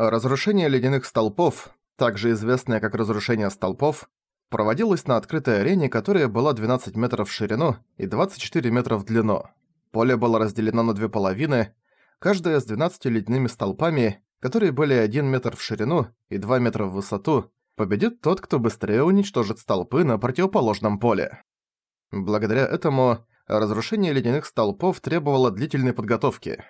Разрушение ледяных столпов, также известное как разрушение столпов, проводилось на открытой арене, которая была 12 метров в ширину и 24 метра в длину. Поле было разделено на две половины, каждая с 12 ледяными столпами, которые были 1 метр в ширину и 2 метра в высоту, победит тот, кто быстрее уничтожит столпы на противоположном поле. Благодаря этому разрушение ледяных столпов требовало длительной подготовки.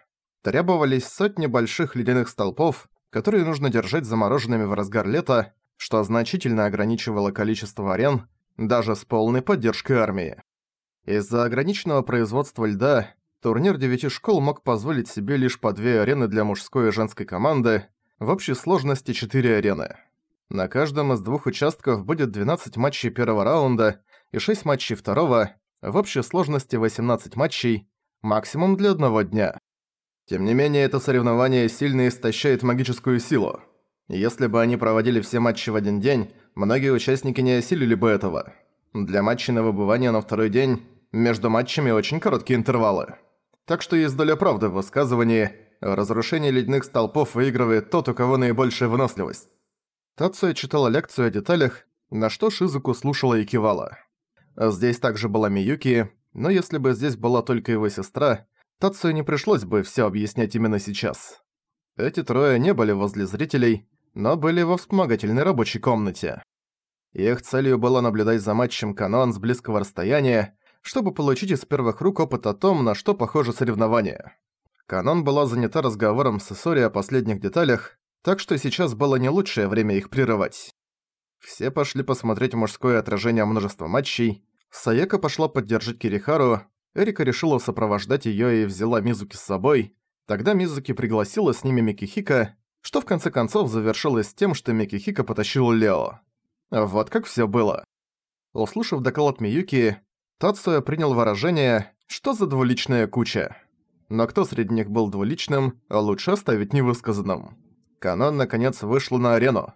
Требовались сотни больших ледяных столпов, которые нужно держать замороженными в разгар лета, что значительно ограничивало количество арен, даже с полной поддержкой армии. Из-за ограниченного производства льда, турнир девяти школ мог позволить себе лишь по две арены для мужской и женской команды, в общей сложности четыре арены. На каждом из двух участков будет 12 матчей первого раунда и 6 матчей второго, в общей сложности 18 матчей, максимум для одного дня. Тем не менее, это соревнование сильно истощает магическую силу. Если бы они проводили все матчи в один день, многие участники не осилили бы этого. Для матчей на выбывание на второй день между матчами очень короткие интервалы. Так что есть доля правды в высказывании «разрушение ледяных столпов выигрывает тот, у кого наибольшая выносливость». Тацуя читала лекцию о деталях, на что Шизуку слушала и кивала. Здесь также была Миюки, но если бы здесь была только его сестра, Тацию не пришлось бы все объяснять именно сейчас. Эти трое не были возле зрителей, но были во вспомогательной рабочей комнате. Их целью было наблюдать за матчем Канон с близкого расстояния, чтобы получить из первых рук опыт о том, на что похоже соревнование. Канон была занята разговором с Исори о последних деталях, так что сейчас было не лучшее время их прерывать. Все пошли посмотреть мужское отражение множества матчей, Саека пошла поддержать Кирихару, Эрика решила сопровождать её и взяла Мизуки с собой. Тогда Мизуки пригласила с ними Микихика, что в конце концов завершилось тем, что Микихика потащил Лео. Вот как всё было. Услышав доклад Миюки, Тацуя принял выражение «что за двуличная куча?». Но кто среди них был двуличным, лучше оставить невысказанным. Канон наконец вышла на арену.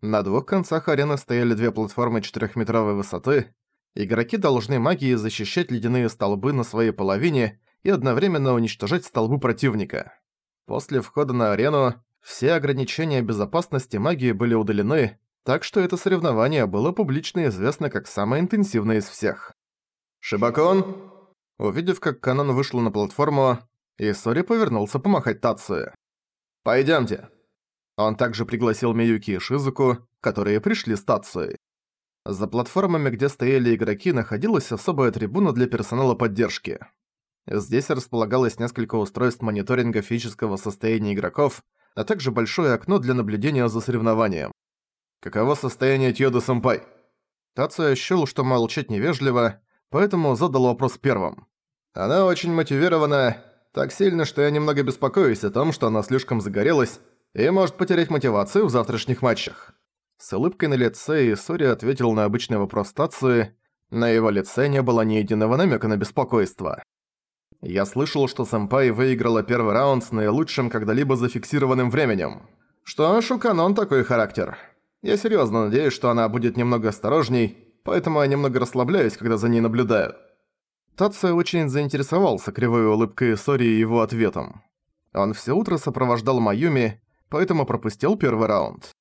На двух концах арены стояли две платформы четырехметровой высоты, Игроки должны магией защищать ледяные столбы на своей половине и одновременно уничтожать столбы противника. После входа на арену все ограничения безопасности магии были удалены, так что это соревнование было публично известно как самое интенсивное из всех. «Шибакон!» Увидев, как Канон вышел на платформу, Исори повернулся помахать Тацию. «Пойдёмте!» Он также пригласил Миюки и Шизуку, которые пришли с Тацией. За платформами, где стояли игроки, находилась особая трибуна для персонала поддержки. Здесь располагалось несколько устройств мониторинга физического состояния игроков, а также большое окно для наблюдения за соревнованием. «Каково состояние Тьода-сэмпай?» Тацуя счёл, что молчать невежливо, поэтому задал вопрос первым. «Она очень мотивирована, так сильно, что я немного беспокоюсь о том, что она слишком загорелась и может потерять мотивацию в завтрашних матчах». С улыбкой на лице Исори ответил на обычный вопрос Тации. На его лице не было ни единого намека на беспокойство. Я слышал, что Сэмпай выиграла первый раунд с наилучшим когда-либо зафиксированным временем. Что ж, у Канон такой характер. Я серьезно надеюсь, что она будет немного осторожней, поэтому я немного расслабляюсь, когда за ней наблюдаю. Тация очень заинтересовался кривой улыбкой Сори и его ответом. Он все утро сопровождал Маюми, поэтому пропустил первый раунд.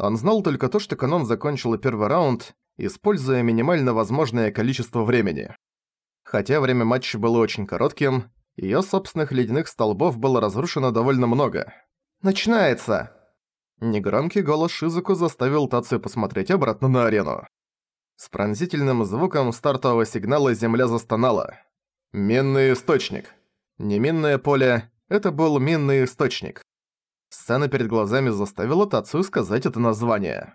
Он знал только то, что Канон закончила первый раунд, используя минимально возможное количество времени. Хотя время матча было очень коротким, её собственных ледяных столбов было разрушено довольно много. «Начинается!» Негромкий голос Шизуку заставил Тацию посмотреть обратно на арену. С пронзительным звуком стартового сигнала земля застонала. Минный источник. Не минное поле, это был минный источник. Сцена перед глазами заставила Тацию сказать это название.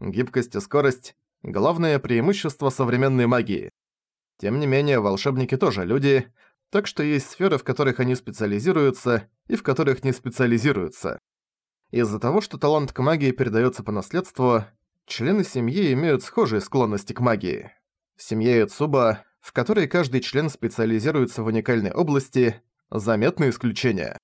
Гибкость и скорость – главное преимущество современной магии. Тем не менее, волшебники тоже люди, так что есть сферы, в которых они специализируются, и в которых не специализируются. Из-за того, что талант к магии передается по наследству, члены семьи имеют схожие склонности к магии. В семье Ицуба, в которой каждый член специализируется в уникальной области, заметны исключения.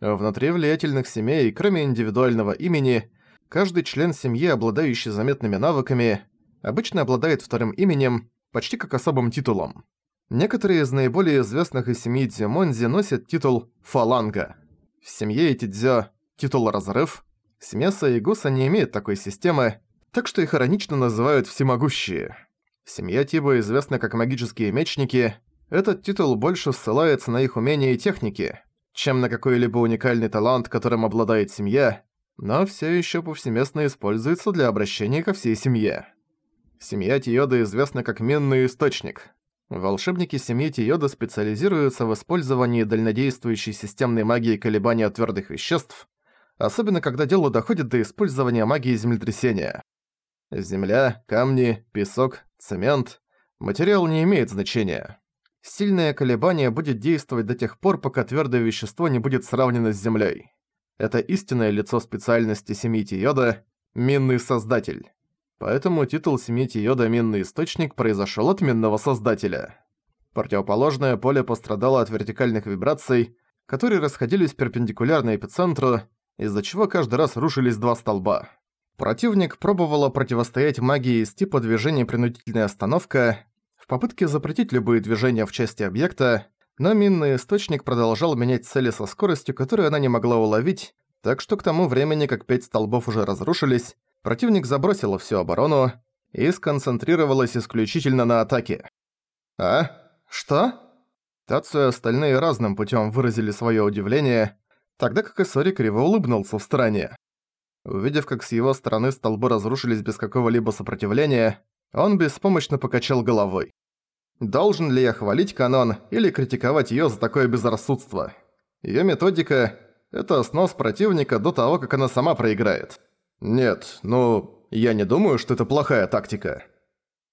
Внутри влиятельных семей, кроме индивидуального имени, каждый член семьи, обладающий заметными навыками, обычно обладает вторым именем, почти как особым титулом. Некоторые из наиболее известных из семьи Дзюмонзи носят титул «фаланга». В семье Этидзё – титул «разрыв», Семья Саигуса не имеет такой системы, так что их иронично называют «всемогущие». Семья Тиба известна как магические мечники, этот титул больше ссылается на их умения и техники, чем на какой-либо уникальный талант, которым обладает семья, но все еще повсеместно используется для обращения ко всей семье. Семья Тиода известна как минный источник. Волшебники семьи Тиода специализируются в использовании дальнодействующей системной магии колебания твердых веществ, особенно когда дело доходит до использования магии землетрясения. Земля, камни, песок, цемент – материал не имеет значения. Сильное колебание будет действовать до тех пор, пока твердое вещество не будет сравнено с землей. Это истинное лицо специальности семьи Тиода – Минный Создатель. Поэтому титул семьи Тиода «Минный Источник» произошел от Минного Создателя. Противоположное поле пострадало от вертикальных вибраций, которые расходились перпендикулярно эпицентру, из-за чего каждый раз рушились два столба. Противник пробовала противостоять магии из типа движения принудительная остановка, попытке запретить любые движения в части объекта, но минный источник продолжал менять цели со скоростью, которую она не могла уловить, так что к тому времени, как пять столбов уже разрушились, противник забросила всю оборону и сконцентрировалась исключительно на атаке. «А? Что?» Тацу и остальные разным путем выразили свое удивление, тогда как Исори криво улыбнулся в стороне. Увидев, как с его стороны столбы разрушились без какого-либо сопротивления, он беспомощно покачал головой. Должен ли я хвалить канон или критиковать её за такое безрассудство? Её методика – это снос противника до того, как она сама проиграет. Нет, ну, я не думаю, что это плохая тактика.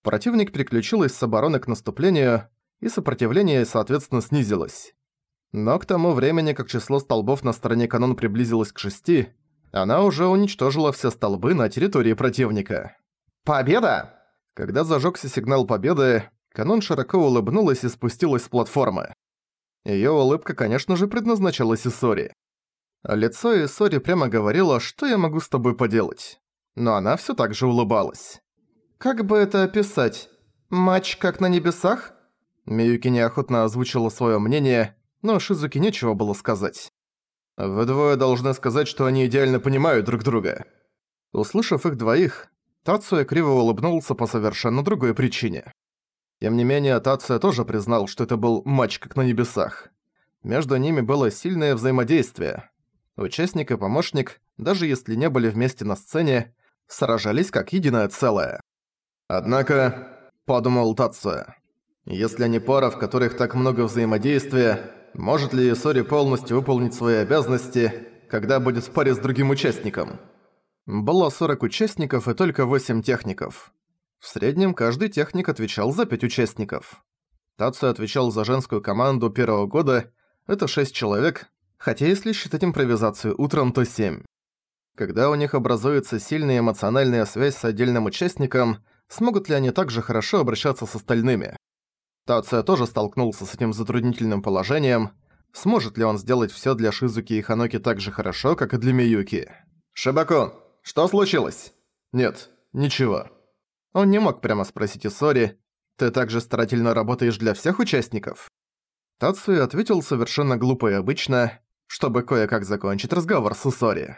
Противник переключилась с обороны к наступлению, и сопротивление, соответственно, снизилось. Но к тому времени, как число столбов на стороне канон приблизилось к шести, она уже уничтожила все столбы на территории противника. «Победа!» Когда зажёгся сигнал победы, Канон широко улыбнулась и спустилась с платформы. Её улыбка, конечно же, предназначалась Исори. Лицо Исори прямо говорило, что я могу с тобой поделать. Но она всё так же улыбалась. «Как бы это описать? Матч как на небесах?» Миюки неохотно озвучила своё мнение, но Шизуки нечего было сказать. Вы двое должны сказать, что они идеально понимают друг друга. Услышав их двоих, Тацуя криво улыбнулся по совершенно другой причине. Тем не менее, Тацуя тоже признал, что это был матч как на небесах. Между ними было сильное взаимодействие. Участник и помощник, даже если не были вместе на сцене, сражались как единое целое. «Однако», — подумал Тацуя, — «если они пара, в которых так много взаимодействия, может ли Сори полностью выполнить свои обязанности, когда будет в паре с другим участником? Было 40 участников и только 8 техников. В среднем каждый техник отвечал за 5 участников. Тацу отвечал за женскую команду первого года, это 6 человек, хотя если считать импровизацию утром, то 7. Когда у них образуется сильная эмоциональная связь с отдельным участником, смогут ли они также хорошо обращаться с остальными? Тация тоже столкнулся с этим затруднительным положением. Сможет ли он сделать всё для Шизуки и Ханоки так же хорошо, как и для Миюки? «Шибаку, что случилось?» «Нет, ничего». Он не мог прямо спросить Исори, «Ты также старательно работаешь для всех участников?» Тацуя ответил совершенно глупо и обычно, чтобы кое-как закончить разговор с Исори.